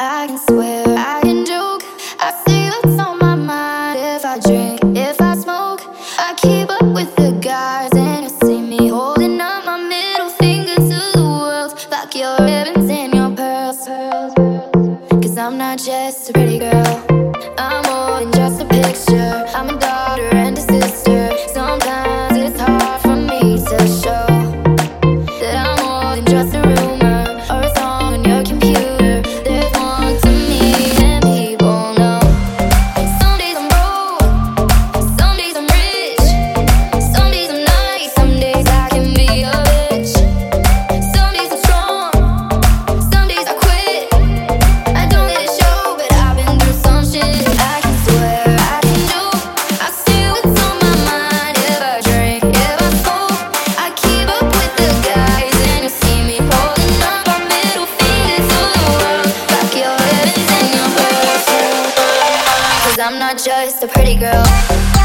I can swear, I can joke. I say what's on my mind. If I drink, if I smoke, I keep up with the guys. And you see me holding up my middle finger to the world. Like your ribbons and your pearls. Cause I'm not just a pretty I'm not just a pretty girl.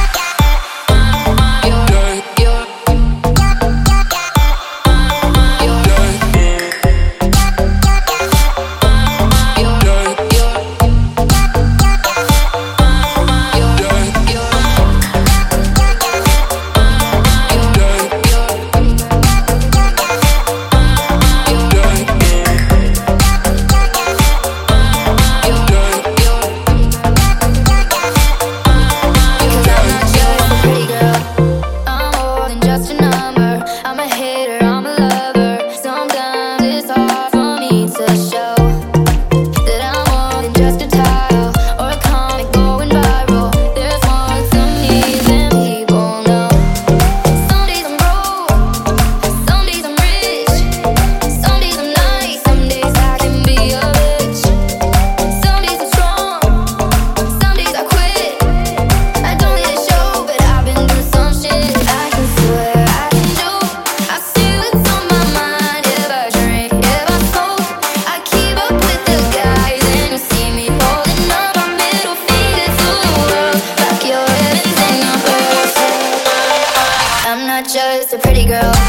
not just a pretty girl.